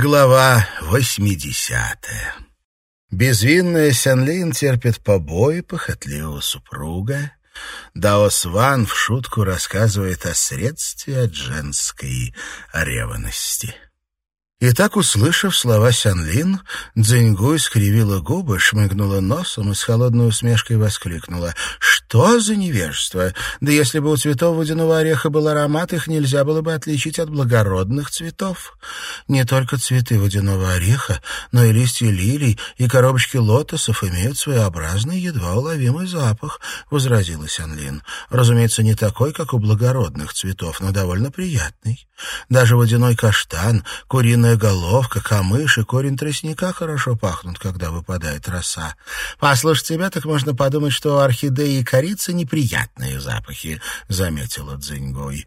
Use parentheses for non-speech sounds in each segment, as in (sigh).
Глава 80 Безвинная Сянлин терпит побои похотливого супруга. Даос Ван в шутку рассказывает о средстве от женской ревности. И так, услышав слова Сянлин, Цзиньгуй скривила губы, шмыгнула носом и с холодной усмешкой воскликнула. «Что за невежество? Да если бы у цветов водяного ореха был аромат, их нельзя было бы отличить от благородных цветов. Не только цветы водяного ореха, но и листья лилий и коробочки лотосов имеют своеобразный, едва уловимый запах», — возразила Сянлин. «Разумеется, не такой, как у благородных цветов, но довольно приятный. Даже водяной каштан, куриная Зеленая головка, камыш и корень тростника хорошо пахнут, когда выпадает роса. Послушать тебя, так можно подумать, что орхидеи и корицы неприятные запахи, — заметила Цзиньгой.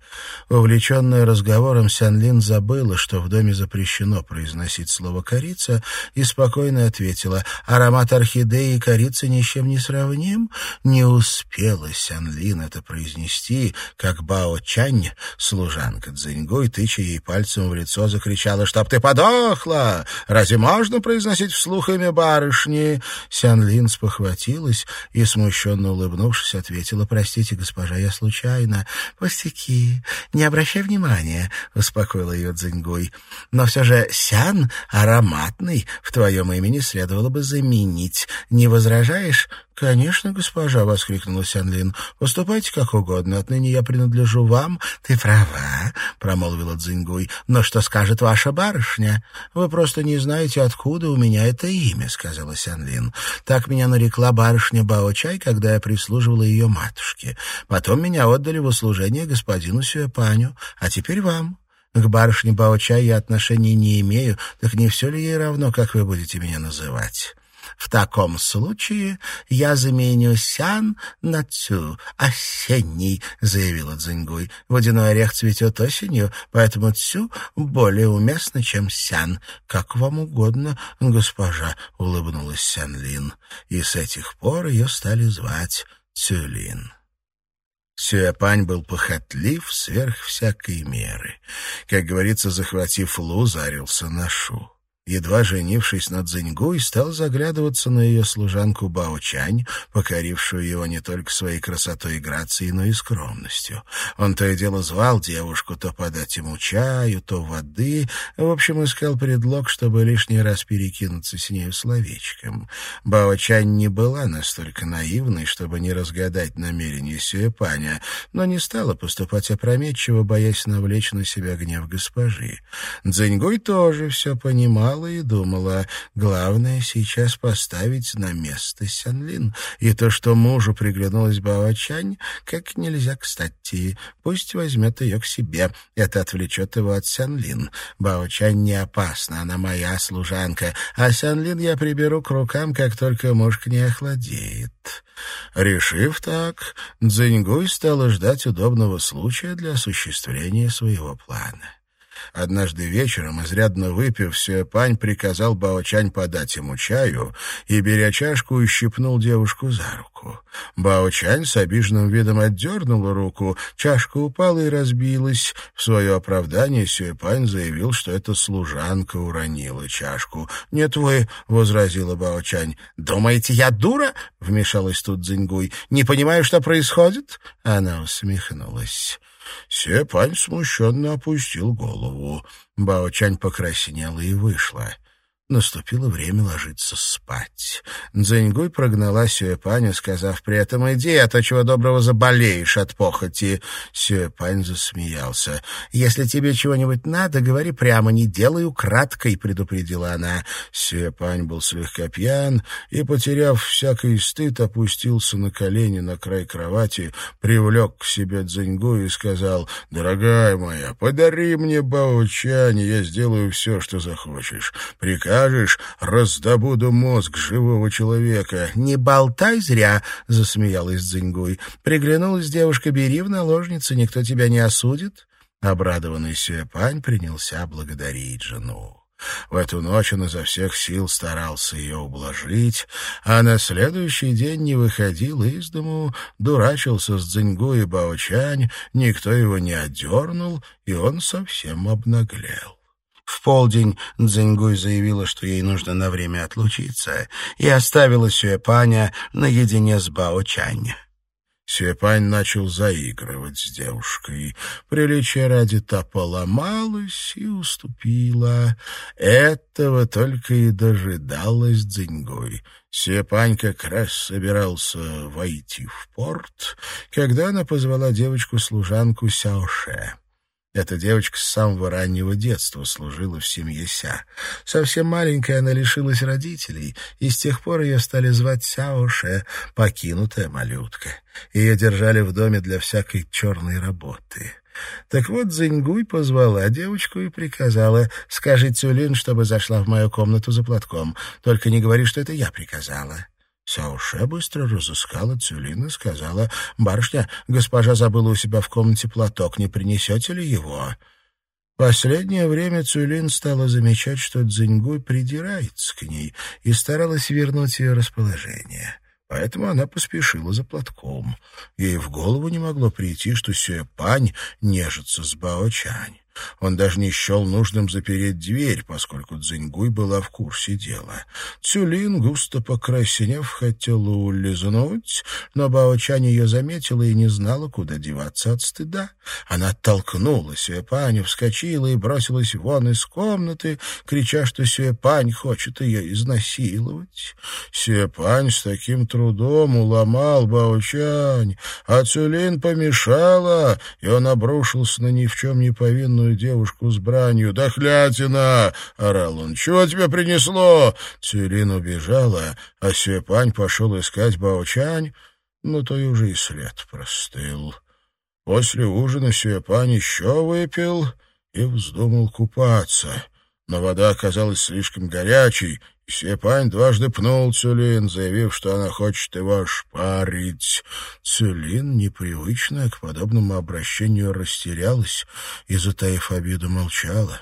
Увлеченная разговором, Сянлин забыла, что в доме запрещено произносить слово «корица», и спокойно ответила, аромат орхидеи и корицы ни с чем не сравним. Не успела Сянлин это произнести, как Бао Чань, служанка Цзиньгой, тыча ей пальцем в лицо, закричала, чтоб ты подохла! Разве можно произносить вслух имя барышни?» Сян Лин спохватилась и, смущенно улыбнувшись, ответила, «Простите, госпожа, я случайно». «Пустяки, не обращай внимания», — успокоила ее Цзиньгуй. «Но все же Сян ароматный, в твоем имени следовало бы заменить. Не возражаешь?» «Конечно, госпожа!» — воскликнула Сянлин. «Поступайте как угодно. Отныне я принадлежу вам». «Ты права», — промолвила Цзиньгуй. «Но что скажет ваша барышня?» «Вы просто не знаете, откуда у меня это имя», — сказала Сянлин. «Так меня нарекла барышня Баочай, когда я прислуживала ее матушке. Потом меня отдали в услужение господину Сюэпаню, а теперь вам». К барышне Баочай я отношений не имею, так не все ли ей равно, как вы будете меня называть?» В таком случае я заменю сян на цю, осенний, заявила Цзиньгуй. Водяной орех цветет осенью, поэтому цю более уместно, чем сян. Как вам угодно, госпожа, улыбнулась Сянлин. И с этих пор ее стали звать Цюлин. Сюэпань был похотлив сверх всякой меры. Как говорится, захватив Лу, зарился на шу едва женившись на Цзиньгуй, стал заглядываться на ее служанку Бао-Чань, покорившую его не только своей красотой и грацией, но и скромностью. Он то и дело звал девушку то подать ему чаю, то воды, в общем, искал предлог, чтобы лишний раз перекинуться с нею словечком. Бао-Чань не была настолько наивной, чтобы не разгадать намерения Сюэпаня, но не стала поступать опрометчиво, боясь навлечь на себя гнев госпожи. Цзиньгуй тоже все понимал, лежала и думала, главное сейчас поставить на место Сянлин. И то, что мужу приглянулась Баочань, как нельзя кстати. Пусть возьмет ее к себе. Это отвлечет его от Сянлин. Баочань не опасна, она моя служанка, а Сянлин я приберу к рукам, как только муж к ней охладеет. Решив так, Цзиньгуй стала ждать удобного случая для осуществления своего плана. Однажды вечером, изрядно выпив, Сюэпань приказал Баочань подать ему чаю и, беря чашку, ущипнул девушку за руку. Баочань с обиженным видом отдернула руку, чашка упала и разбилась. В свое оправдание Сюэпань заявил, что это служанка уронила чашку. «Нет вы», — возразила Баочань. «Думаете, я дура?» — вмешалась тут Цзиньгуй. «Не понимаю, что происходит?» Она усмехнулась. Сепань смущенно опустил голову. Баочань покраснела и вышла. Наступило время ложиться спать. Дзэньгуй прогнала Сюэпаню, сказав при этом «Иди, а то чего доброго заболеешь от похоти». Сюэпань засмеялся. «Если тебе чего-нибудь надо, говори прямо, не делай украдкой», — предупредила она. Сюэпань был слегка пьян и, потеряв всякий стыд, опустился на колени на край кровати, привлек к себе Дзэньгуй и сказал «Дорогая моя, подари мне Баочань, я сделаю все, что захочешь. Приказ скажешь, раздобуду мозг живого человека. — Не болтай зря, — засмеялась Дзиньгуй. — Приглянулась девушка, бери в наложницы, никто тебя не осудит. Обрадованный Сюэпань принялся благодарить жену. В эту ночь он изо всех сил старался ее ублажить, а на следующий день не выходил из дому, дурачился с Цзиньгу и Баочань, никто его не отдернул, и он совсем обнаглел. В полдень Цзиньгуй заявила, что ей нужно на время отлучиться, и оставила Сюэпаня наедине с Бао Чань. Сюэпань начал заигрывать с девушкой. Приличие ради та поломалась и уступила. Этого только и дожидалась Дзиньгуй. Сюэпань как раз собирался войти в порт, когда она позвала девочку-служанку Сяоше. Эта девочка с самого раннего детства служила в семье Ся. Совсем маленькая она лишилась родителей, и с тех пор ее стали звать Сяоше, покинутая малютка. Ее держали в доме для всякой черной работы. Так вот, Зиньгуй позвала девочку и приказала, «Скажи Цюлин, чтобы зашла в мою комнату за платком. Только не говори, что это я приказала». Сяоше быстро разыскала Цюлин и сказала, «Барышня, госпожа забыла у себя в комнате платок, не принесете ли его?» Последнее время Цюлин стала замечать, что Цзиньгуй придирается к ней и старалась вернуть ее расположение. Поэтому она поспешила за платком. Ей в голову не могло прийти, что Сюэпань нежится с Баочань. Он даже не счел нужным запереть дверь, поскольку Цзиньгуй была в курсе дела. Цюлин, густо покраснев, хотела улизнуть, но Баочань ее заметила и не знала, куда деваться от стыда. Она оттолкнула Сюэпань, вскочила и бросилась вон из комнаты, крича, что Сюэпань хочет ее изнасиловать. Сюэпань с таким трудом уломал Баочань, а Цюлин помешала, и он обрушился на ни в чем не повинную бедную девушку с бранью. «Дохлятина!» — орал он. «Чего тебе принесло?» Цюрин убежала, а Сюэпань пошел искать Баочань, но то и уже и след простыл. После ужина Сюэпань еще выпил и вздумал купаться. Но вода оказалась слишком горячей, и Сепань дважды пнул Цюлин, заявив, что она хочет его ошпарить. Цюлин, непривычная к подобному обращению, растерялась и, затаив обиду, молчала.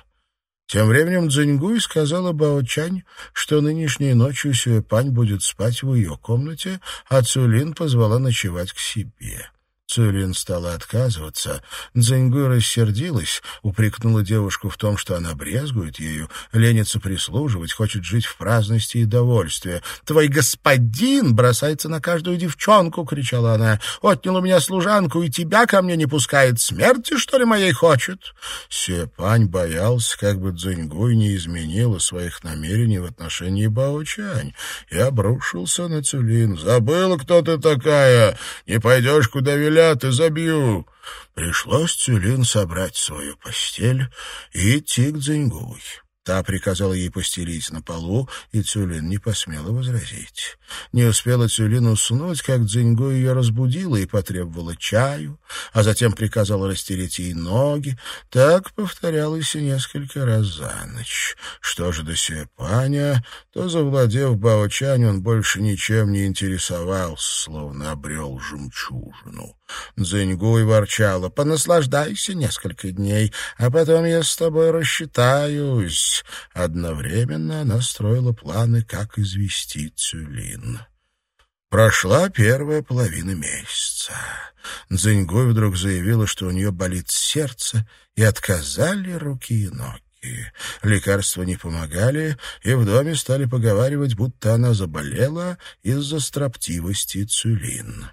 Тем временем Цзиньгуй сказала Баочань, что нынешней ночью Сюэпань будет спать в ее комнате, а Цюлин позвала ночевать к себе. Цюлин стала отказываться. Дзиньгуй рассердилась, упрекнула девушку в том, что она брезгует ею, ленится прислуживать, хочет жить в праздности и довольстве. «Твой господин бросается на каждую девчонку!» — кричала она. «Отнял у меня служанку и тебя ко мне не пускает. Смерти, что ли, моей хочет?» Сепань боялся, как бы Цзиньгуй не изменила своих намерений в отношении Баочань и обрушился на Цюлин. «Забыла, кто ты такая? Не пойдешь, куда велят?» Стрелят и забью. Пришлось Цюлин собрать свою постель и идти к Дзиньгуй. Та приказала ей постелить на полу, и Цюлин не посмела возразить. Не успела Цюлин уснуть, как Дзиньгу ее разбудила и потребовала чаю, а затем приказала растереть ей ноги. Так повторялось и несколько раз за ночь. Что же до Сюэпаня, то, завладев Баочань, он больше ничем не интересовался, словно обрел жемчужину. Дзиньгуй ворчала, «Понаслаждайся несколько дней, а потом я с тобой рассчитаюсь» вернулась. Одновременно она строила планы, как извести Цюлин. Прошла первая половина месяца. Дзиньгой вдруг заявила, что у нее болит сердце, и отказали руки и ноги. Лекарства не помогали, и в доме стали поговаривать, будто она заболела из-за строптивости Цюлин.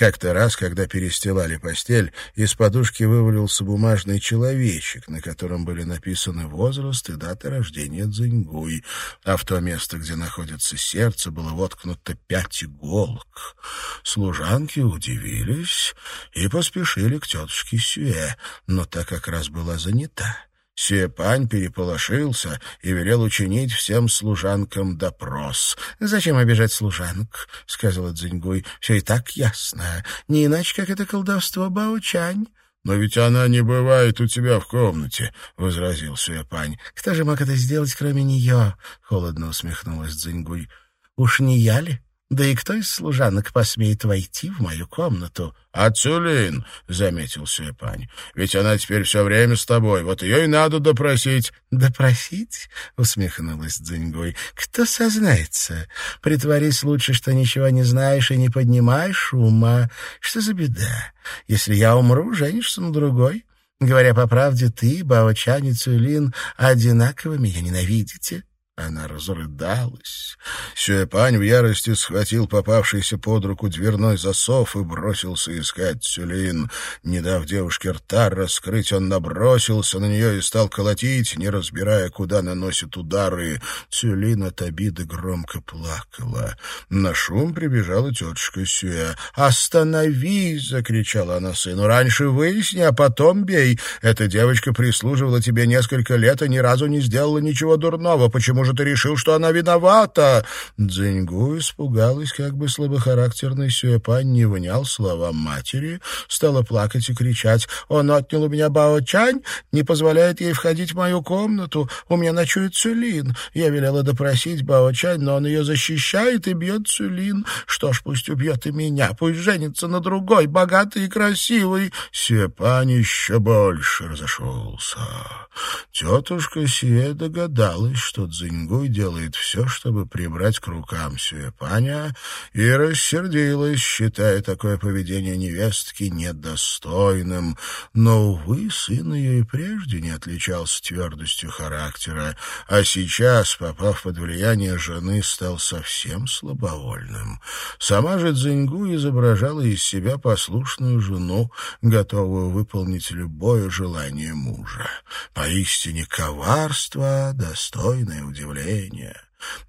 Как-то раз, когда перестилали постель, из подушки вывалился бумажный человечек, на котором были написаны возраст и дата рождения Дзиньгуй, а в то место, где находится сердце, было воткнуто пять иголок. Служанки удивились и поспешили к тетушке Сюэ, но та как раз была занята. Сюэпань переполошился и велел учинить всем служанкам допрос. «Зачем обижать служанок?» — сказала Цзиньгуй. «Все и так ясно. Не иначе, как это колдовство Баучань». «Но ведь она не бывает у тебя в комнате», — возразил Сюэпань. «Кто же мог это сделать, кроме нее?» — холодно усмехнулась Цзиньгуй. «Уж не я ли?» Да и кто из служанок посмеет войти в мою комнату? — Ацулин, — заметил Сюэпань, — ведь она теперь все время с тобой, вот ее и надо допросить. — Допросить? — усмехнулась Дзиньгой. — Кто сознается? Притворись лучше, что ничего не знаешь и не поднимаешь ума. Что за беда? Если я умру, женишься на другой. Говоря по правде, ты, Бао-Чань и Цюлин, одинаково меня ненавидите. Она разрыдалась. Сюэпань в ярости схватил попавшийся под руку дверной засов и бросился искать Цюлин. Не дав девушке рта раскрыть, он набросился на нее и стал колотить, не разбирая, куда наносит удары. Цюлин от обиды громко плакала. На шум прибежала тетушка Сюэ. «Остановись!» — закричала она сыну. «Раньше выясни, а потом бей. Эта девочка прислуживала тебе несколько лет и ни разу не сделала ничего дурного. Почему же же ты решил, что она виновата?» Дзиньгу испугалась, как бы слабохарактерный Сюэпань не внял словам матери, стала плакать и кричать. «Он отнял у меня Бао-Чань, не позволяет ей входить в мою комнату. У меня ночует Цюлин. Я велела допросить Бао-Чань, но он ее защищает и бьет Цюлин. Что ж, пусть убьет и меня, пусть женится на другой, богатый и красивый». Сюэпань еще больше разошелся. Тетушка Сие догадалась, что Цзиньгуй делает все, чтобы прибрать к рукам Сюэпаня, и рассердилась, считая такое поведение невестки недостойным. Но, увы, сын ее и прежде не отличался твердостью характера, а сейчас, попав под влияние жены, стал совсем слабовольным. Сама же Цзиньгу изображала из себя послушную жену, готовую выполнить любое желание мужа. Поистине коварство, достойное удивления.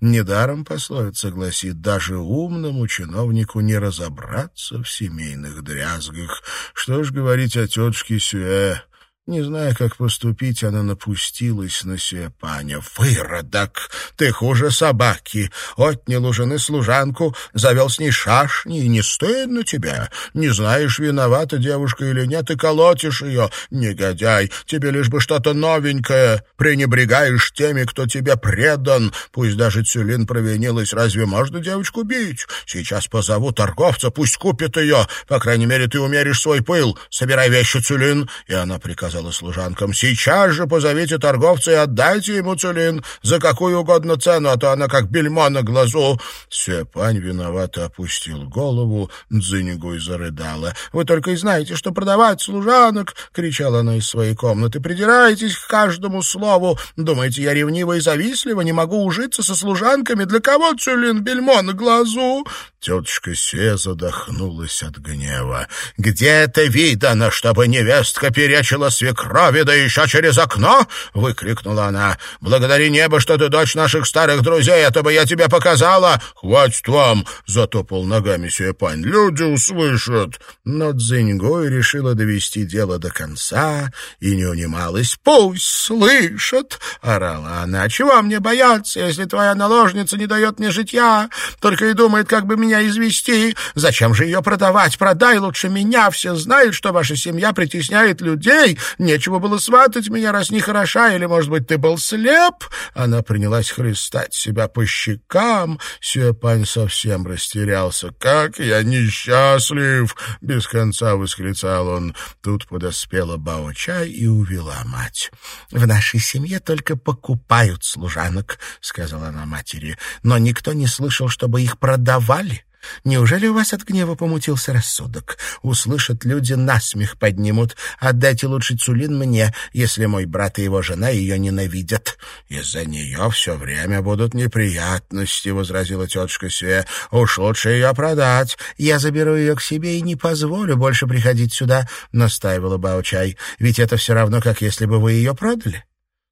Недаром пословица гласит, даже умному чиновнику не разобраться в семейных дрязгах. Что ж говорить о тетушке Сюэ, не зная, как поступить, она напустилась на Сюэпаня. «Выродок! Ты хуже собаки! Отнял у жены служанку, завел с ней шашни, и не стыдно тебе? Не знаешь, виновата девушка или нет, и колотишь ее. Негодяй! Тебе лишь бы что-то новенькое. Пренебрегаешь теми, кто тебе предан. Пусть даже Цюлин провинилась, разве можно девочку бить? Сейчас позову торговца, пусть купит ее. По крайней мере, ты умеришь свой пыл. Собирай вещи, Цюлин!» И она приказала сказала служанкам. «Сейчас же позовите торговца и отдайте ему цилин за какую угодно цену, а то она как бельмо на глазу». Сюэпань виновато опустил голову, Дзиньгуй зарыдала. «Вы только и знаете, что продавать служанок!» — кричала она из своей комнаты. «Придираетесь к каждому слову. Думаете, я ревнива и завистлива, не могу ужиться со служанками? Для кого цюлин бельмо на глазу?» Тетушка Се задохнулась от гнева. «Где это видано, чтобы невестка перечила свекрови, да еще через окно!» — выкрикнула она. «Благодари небо, что ты дочь наших старых друзей, это бы я тебе показала!» «Хватит вам!» — затопал ногами Сюэпань. «Люди услышат!» Но Цзиньгой решила довести дело до конца и не унималась. «Пусть слышат!» — орала она. «Чего мне бояться, если твоя наложница не дает мне житья, только и думает, как бы меня извести. Зачем же ее продавать? Продай лучше меня. Все знают, что ваша семья притесняет людей. Нечего было сватать меня, раз не хороша. Или, может быть, ты был слеп?» Она принялась хлестать себя по щекам. Сюэпань совсем растерялся. «Как я несчастлив!» — без конца восклицал он. Тут подоспела Бао-чай и увела мать. «В нашей семье только покупают служанок», — сказала она матери. «Но никто не слышал, чтобы их продавали. Неужели у вас от гнева помутился рассудок? Услышат люди, насмех поднимут. Отдайте лучше Цулин мне, если мой брат и его жена ее ненавидят. Из-за нее все время будут неприятности, — возразила тетушка Све. Уж лучше ее продать. Я заберу ее к себе и не позволю больше приходить сюда, — настаивала Баучай. Ведь это все равно, как если бы вы ее продали.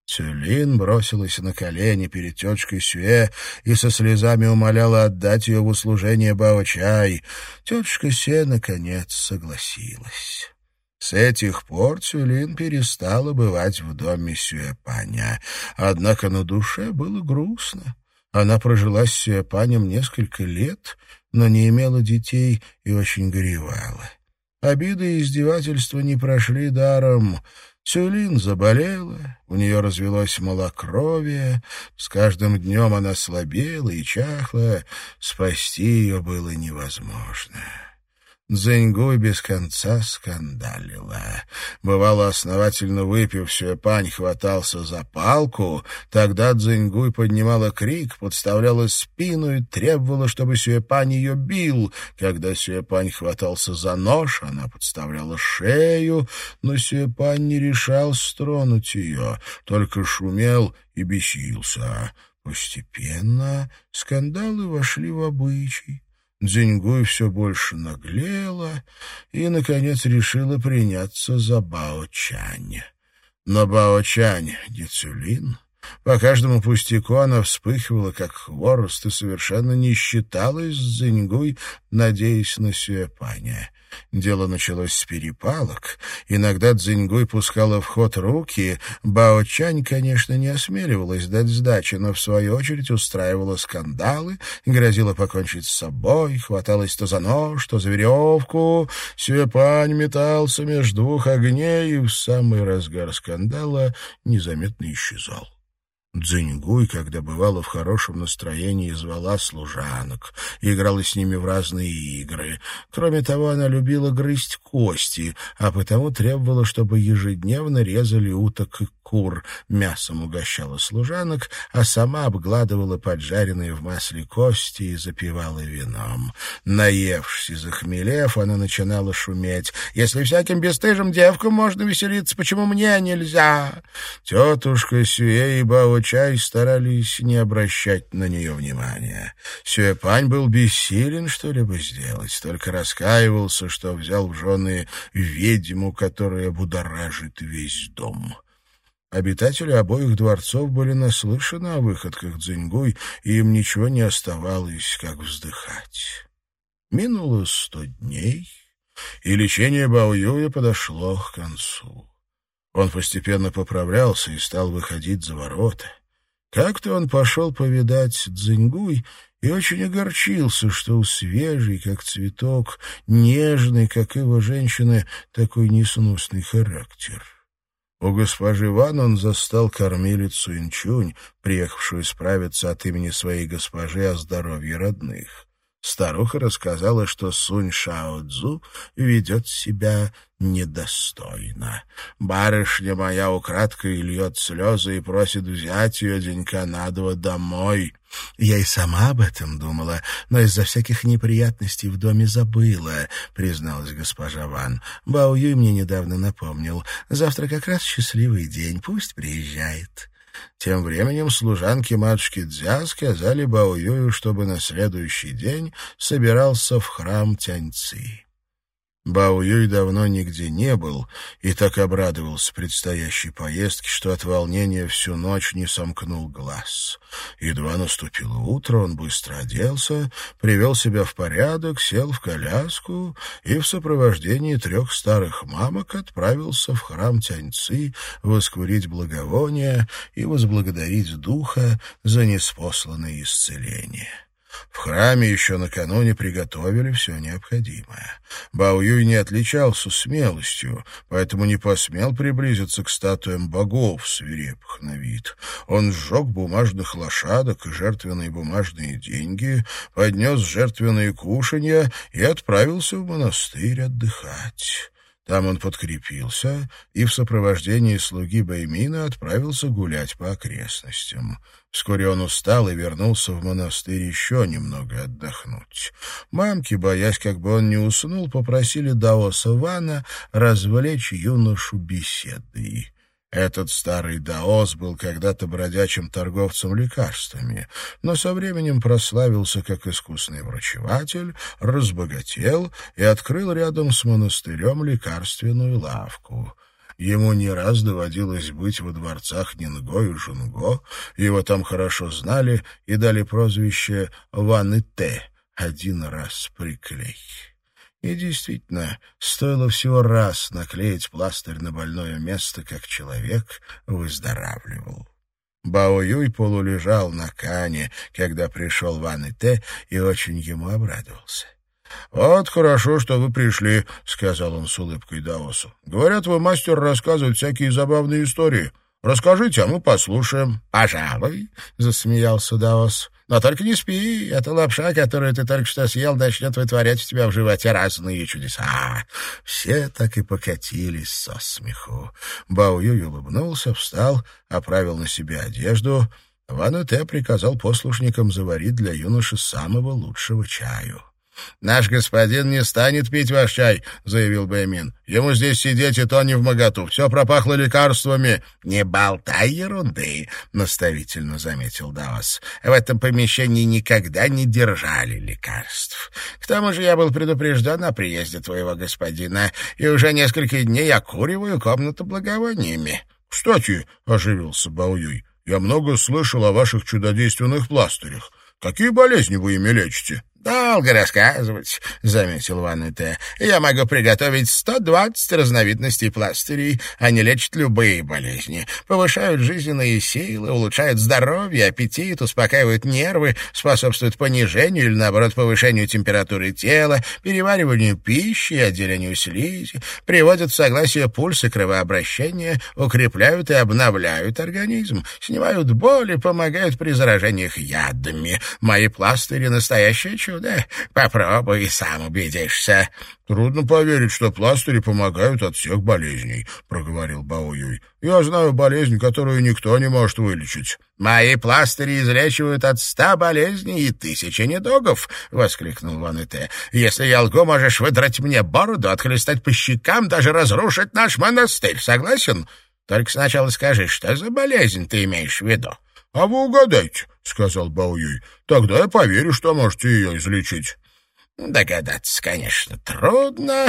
Цюлин бросилась на колени перед тетушкой Сюэ и со слезами умоляла отдать ее в услужение Бао-чай. Тетушка Сюэ, наконец, согласилась. С этих пор Цюлин перестала бывать в доме Сюэпаня. Однако на душе было грустно. Она прожила с Сюэпанем несколько лет, но не имела детей и очень горевала. Обиды и издевательства не прошли даром. Сюлин заболела, у нее развелось малокровие, с каждым днем она слабела и чахла, спасти ее было невозможно. Дзиньгуй без конца скандалила. Бывало, основательно выпив, Сюэпань хватался за палку, тогда Дзиньгуй поднимала крик, подставляла спину и требовала, чтобы Сюэпань ее бил. Когда Сюэпань хватался за нож, она подставляла шею, но Сюэпань не решался тронуть ее, только шумел и бесился. Постепенно скандалы вошли в обычай. Дзиньгуй все больше наглела и, наконец, решила приняться за Бао-Чань. Но Бао-Чань — Дицюлин. По каждому пустяку она вспыхивала, как хворост, и совершенно не считалась с Дзиньгуй, надеясь на Сюэпаня. Дело началось с перепалок. Иногда Цзиньгуй пускала в ход руки. Бао Чань, конечно, не осмеливалась дать сдачи, но в свою очередь устраивала скандалы, грозила покончить с собой, хваталась то за нож, то за веревку. Сюэпань метался между двух огней и в самый разгар скандала незаметно исчезал. Дзиньгуй, когда бывала в хорошем настроении, звала служанок, играла с ними в разные игры. Кроме того, она любила грызть кости, а потому требовала, чтобы ежедневно резали уток и кур, мясом угощала служанок, а сама обгладывала поджаренные в масле кости и запивала вином. Наевшись и захмелев, она начинала шуметь. «Если всяким бесстыжим девкам можно веселиться, почему мне нельзя?» Тетушка Сюэ и Бао Чай старались не обращать на нее внимания. Сюэпань был бессилен что-либо сделать, только раскаивался, что взял в жены ведьму, которая будоражит весь дом. Обитатели обоих дворцов были наслышаны о выходках Цзиньгуй, и им ничего не оставалось, как вздыхать. Минуло сто дней, и лечение Баоюя подошло к концу. Он постепенно поправлялся и стал выходить за ворота. Как-то он пошел повидать Цзиньгуй и очень огорчился, что у свежей, как цветок, нежный, как его женщины, такой несносный характер. У госпожи Ван он застал кормилицу Инчунь, приехавшую справиться от имени своей госпожи о здоровье родных. Старуха рассказала, что Сунь Шао Цзу ведет себя недостойно. Барышня моя украдкой льет слезы и просит взять ее денька на два домой. Я и сама об этом думала, но из-за всяких неприятностей в доме забыла, призналась госпожа Ван. Бао Юй мне недавно напомнил. Завтра как раз счастливый день, пусть приезжает. Тем временем служанки матушки Дзя сказали Бао Юю, чтобы на следующий день собирался в храм Тяньци. Бао Юй давно нигде не был и так обрадовался предстоящей поездке, что от волнения всю ночь не сомкнул глаз. Едва наступило утро, он быстро оделся, привел себя в порядок, сел в коляску и в сопровождении трех старых мамок отправился в храм Тяньцы воскурить благовония и возблагодарить духа за неспосланное исцеление. В храме еще накануне приготовили все необходимое. Бао Юй не отличался смелостью, поэтому не посмел приблизиться к статуям богов, свирепых на вид. Он сжег бумажных лошадок и жертвенные бумажные деньги, поднес жертвенные кушанья и отправился в монастырь отдыхать. Там он подкрепился и в сопровождении слуги Баймина отправился гулять по окрестностям. Вскоре он устал и вернулся в монастырь еще немного отдохнуть. Мамки, боясь, как бы он не уснул, попросили Даоса Вана развлечь юношу беседой. Этот старый даос был когда-то бродячим торговцем лекарствами, но со временем прославился как искусный врачеватель, разбогател и открыл рядом с монастырем лекарственную лавку. Ему не раз доводилось быть во дворцах Нинго и Жунго, его там хорошо знали и дали прозвище «Ван и Те» — один раз приклей. И действительно, стоило всего раз наклеить пластырь на больное место, как человек выздоравливал. Бао Юй полулежал на кане, когда пришел Ван и Те, и очень ему обрадовался. «Вот хорошо, что вы пришли», — сказал он с улыбкой Даосу. «Говорят, вы мастер рассказывать всякие забавные истории. Расскажите, а мы послушаем». «Пожалуй», — засмеялся Даос. «Но только не спи, эта лапша, которую ты только что съел, начнет вытворять у тебя в животе разные чудеса». Все так и покатились со смеху. Бао улыбнулся, встал, оправил на себе одежду. Ван Тэ приказал послушникам заварить для юноши самого лучшего чаю. «Наш господин не станет пить ваш чай», — заявил Бэймин. «Ему здесь сидеть и то не в моготу. Все пропахло лекарствами». «Не болтай ерунды», — наставительно заметил Даос. «В этом помещении никогда не держали лекарств. К тому же я был предупрежден о приезде твоего господина, и уже несколько дней окуриваю комнату благовониями». «Кстати», — оживился Баоюй, — «я много слышал о ваших чудодейственных пластырях. Какие болезни вы ими лечите?» «Долго рассказывать», — заметил Ван Т. «Я могу приготовить 120 разновидностей пластырей. Они лечат любые болезни, повышают жизненные силы, улучшают здоровье, аппетит, успокаивают нервы, способствуют понижению или, наоборот, повышению температуры тела, перевариванию пищи, отделению слизи, приводят в согласие пульс и кровообращение, укрепляют и обновляют организм, снимают боль и помогают при заражениях ядами. Мои пластыри — настоящее чудо. Попробуй и сам убедишься». «Трудно поверить, что пластыри помогают от всех болезней», — проговорил Бао. «Я знаю болезнь, которую никто не может вылечить». «Мои пластыри излечивают от ста болезней и тысячи недугов», — воскликнул Ван Ите. «Если я лгу, можешь выдрать мне бороду, отхлестать по щекам, даже разрушить наш монастырь. Согласен? Только сначала скажи, что за болезнь ты имеешь в виду?» «А вы угадайте», — сказал Бао Юй. «Тогда я поверю, что можете ее излечить». Догадаться, конечно, трудно,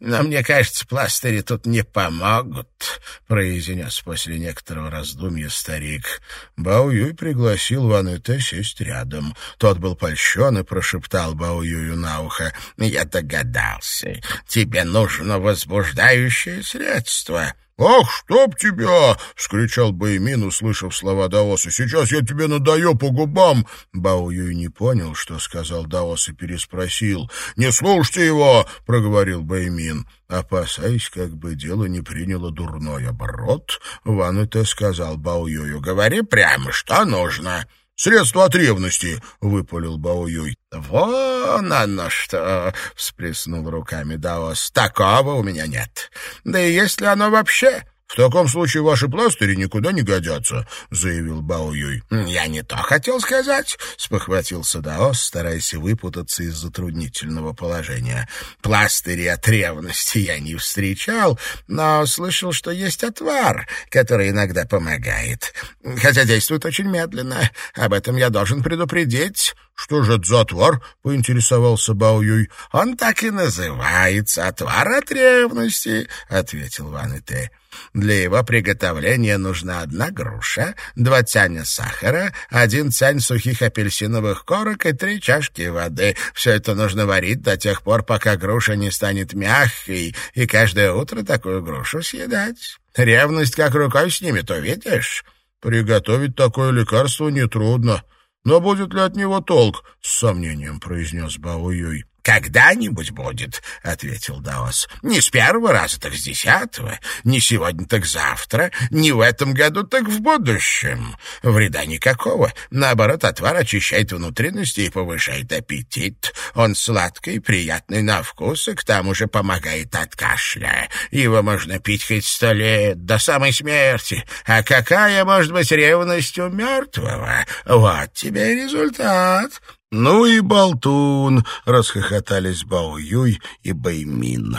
но мне кажется, пластыри тут не помогут, — произнес после некоторого раздумья старик. Бао Юй пригласил Ван Эте сесть рядом. Тот был польщен и прошептал Бао Юю на ухо. — Я догадался. Тебе нужно возбуждающее средство. — «Ах, чтоб тебя!» — вскричал Бэймин, услышав слова Даоса. «Сейчас я тебе надаю по губам!» Бао Юй не понял, что сказал Даос, и переспросил. «Не слушайте его!» — проговорил Бэймин. Опасаясь, как бы дело не приняло дурной оборот, Ван Эте сказал Бао Юю. «Говори прямо, что нужно!» «Средство от ревности!» — выпалил Бао Юй. «Вон оно что!» — всплеснул руками Даос. «Такого у меня нет. Да и есть ли оно вообще?» «В таком случае ваши пластыри никуда не годятся», — заявил Бао Юй. «Я не то хотел сказать», — спохватился Даос, стараясь выпутаться из затруднительного положения. «Пластыри от ревности я не встречал, но слышал, что есть отвар, который иногда помогает, хотя действует очень медленно. Об этом я должен предупредить». «Что же это за отвар?» — поинтересовался Бао Юй. «Он так и называется, отвар от ревности», — ответил Ван Ите. Для его приготовления нужна одна груша, два тяня сахара, один тянь сухих апельсиновых корок и три чашки воды. Все это нужно варить до тех пор, пока груша не станет мягкой, и каждое утро такую грушу съедать. Ревность как рукой снимет, увидишь? Приготовить такое лекарство нетрудно. Но будет ли от него толк? — с сомнением произнес Бао Юй. «Когда-нибудь будет», — ответил Даос. «Не с первого раза, так с десятого. Не сегодня, так завтра. Не в этом году, так в будущем. Вреда никакого. Наоборот, отвар очищает внутренности и повышает аппетит. Он сладкий, приятный на вкус и к тому же помогает от кашля. Его можно пить хоть сто лет, до самой смерти. А какая может быть ревность у мертвого? Вот тебе и результат». «Ну и болтун!» — расхохотались Бао Юй и Бэймин.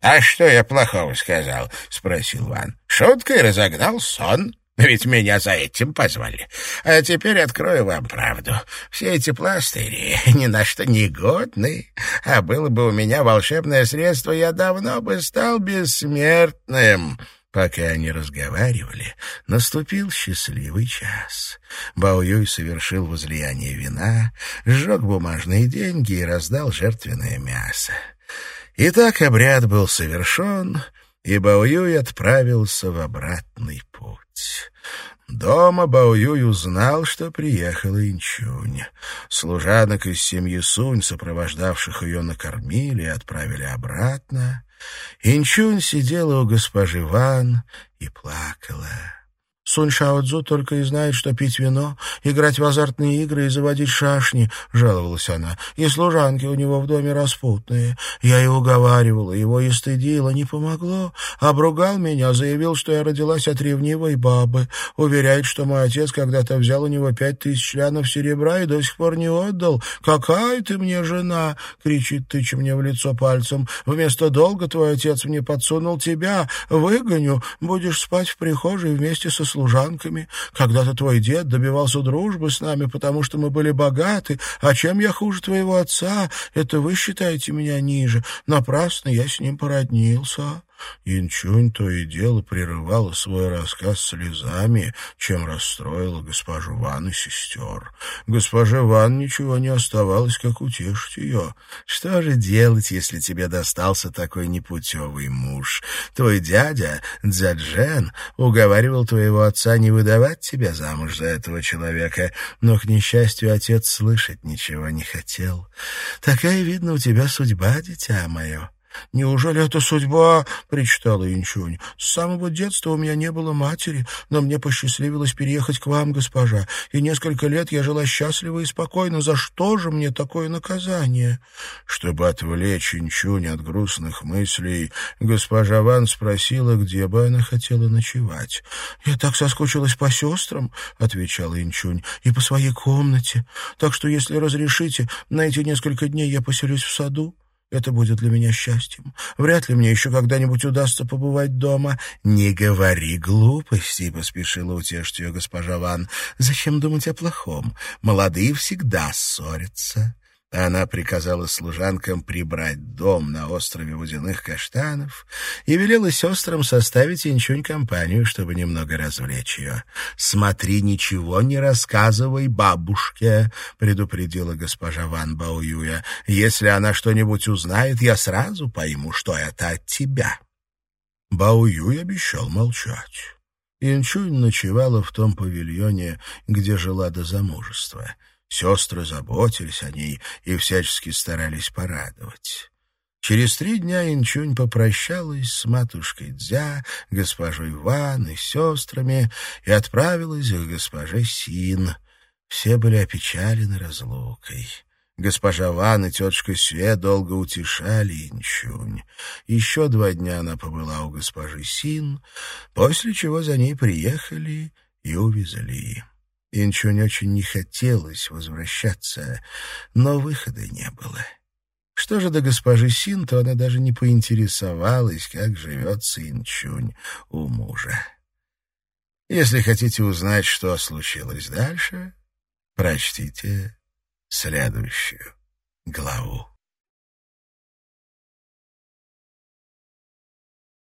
«А что я плохого сказал?» — спросил Ван. «Шуткой разогнал сон. Ведь меня за этим позвали. А теперь открою вам правду. Все эти пластыри (laughs) ни на что не годны. А было бы у меня волшебное средство, я давно бы стал бессмертным». Пока они разговаривали, наступил счастливый час. Бао Юй совершил возлияние вина, сжег бумажные деньги и раздал жертвенное мясо. Итак, обряд был совершен, и Бао Юй отправился в обратный путь. Дома Бао Юй узнал, что приехала Инчунь. Служанок из семьи Сунь, сопровождавших ее, накормили и отправили обратно. Инчунь сидела у госпожи Ван и плакала. Сунь Шао только и знает, что пить вино, играть в азартные игры и заводить шашни, — жаловалась она. И служанки у него в доме распутные. Я и уговаривала, его и стыдила, не помогло. Обругал меня, заявил, что я родилась от ревнивой бабы. Уверяет, что мой отец когда-то взял у него пять тысяч лянов серебра и до сих пор не отдал. «Какая ты мне жена!» — кричит, тыча мне в лицо пальцем. «Вместо долга твой отец мне подсунул тебя. Выгоню, будешь спать в прихожей вместе со служанками. Когда-то твой дед добивался дружбы с нами, потому что мы были богаты. А чем я хуже твоего отца? Это вы считаете меня ниже. Напрасно я с ним породнился». Инчунь то и дело прерывала свой рассказ слезами, чем расстроила госпожу Ван и сестер. Госпоже Ван ничего не оставалось, как утешить ее. «Что же делать, если тебе достался такой непутевый муж? Твой дядя, Дзяджен, уговаривал твоего отца не выдавать тебя замуж за этого человека, но, к несчастью, отец слышать ничего не хотел. Такая, видно, у тебя судьба, дитя мое». «Неужели это судьба?» — причитала Инчунь. «С самого детства у меня не было матери, но мне посчастливилось переехать к вам, госпожа, и несколько лет я жила счастливо и спокойно. За что же мне такое наказание?» Чтобы отвлечь Инчунь от грустных мыслей, госпожа Ван спросила, где бы она хотела ночевать. «Я так соскучилась по сестрам», — отвечала Инчунь, — «и по своей комнате. Так что, если разрешите, на эти несколько дней я поселюсь в саду». Это будет для меня счастьем. Вряд ли мне еще когда-нибудь удастся побывать дома. — Не говори глупостей, — поспешила утешить ее госпожа Ван. — Зачем думать о плохом? Молодые всегда ссорятся. Она приказала служанкам прибрать дом на острове водяных каштанов и велела сестрам составить инчунь компанию, чтобы немного развлечь ее. «Смотри, ничего не рассказывай бабушке», — предупредила госпожа Ван Баоюя. «Если она что-нибудь узнает, я сразу пойму, что это от тебя». Баоюй обещал молчать. Инчунь ночевала в том павильоне, где жила до замужества — Сестры заботились о ней и всячески старались порадовать. Через три дня Инчунь попрощалась с матушкой Дзя, госпожой Ван и сестрами и отправилась к госпоже Син. Все были опечалены разлукой. Госпожа Ван и тетушка Све долго утешали Инчунь. Еще два дня она побыла у госпожи Син, после чего за ней приехали и увезли. Инчунь очень не хотелось возвращаться, но выхода не было. Что же до госпожи Син, то она даже не поинтересовалась, как живет Инчунь у мужа. Если хотите узнать, что случилось дальше, прочтите следующую главу.